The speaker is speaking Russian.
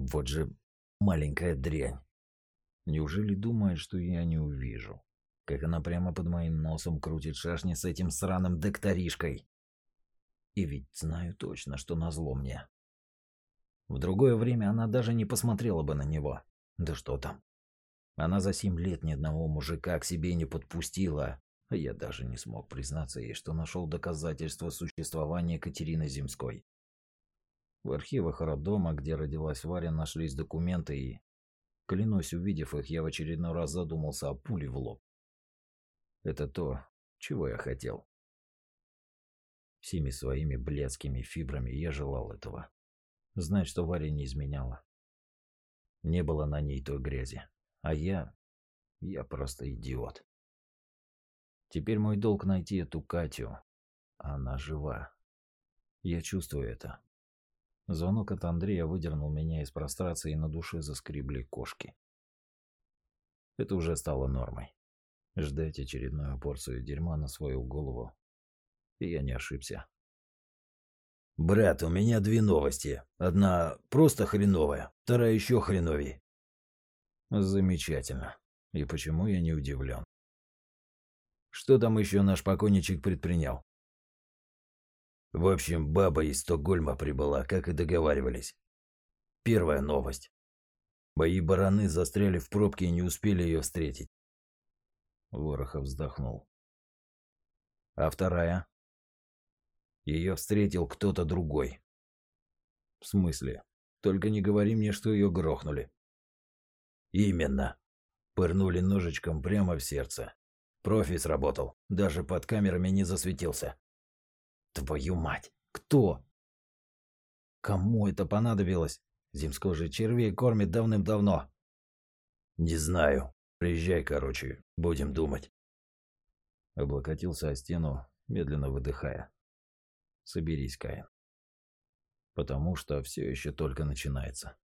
Вот же маленькая дрянь. Неужели думает, что я не увижу? Как она прямо под моим носом крутит шашни с этим сраным докторишкой. И ведь знаю точно, что назло мне. В другое время она даже не посмотрела бы на него. Да что там. Она за семь лет ни одного мужика к себе не подпустила, я даже не смог признаться ей, что нашел доказательства существования Катерины Земской. В архивах роддома, где родилась Варя, нашлись документы и... Клянусь, увидев их, я в очередной раз задумался о пуле в лоб. Это то, чего я хотел. Всеми своими блядскими фибрами я желал этого. Знать, что Варя не изменяла. Не было на ней той грязи. А я... Я просто идиот. Теперь мой долг найти эту Катю. Она жива. Я чувствую это. Звонок от Андрея выдернул меня из прострации, и на душе заскребли кошки. Это уже стало нормой. Ждать очередную порцию дерьма на свою голову. И я не ошибся. «Брат, у меня две новости. Одна просто хреновая, вторая еще хреновей». «Замечательно. И почему я не удивлен?» «Что там еще наш покойничек предпринял?» В общем, баба из Стокгольма прибыла, как и договаривались. Первая новость. Мои бараны застряли в пробке и не успели ее встретить. Ворохов вздохнул. А вторая? Ее встретил кто-то другой. В смысле? Только не говори мне, что ее грохнули. Именно. Пырнули ножичком прямо в сердце. Профи сработал, даже под камерами не засветился. Твою мать, кто? Кому это понадобилось? Земской же червей кормит давным-давно. Не знаю. Приезжай, короче, будем думать. Облокотился о стену, медленно выдыхая. Соберись, Каин. Потому что все еще только начинается.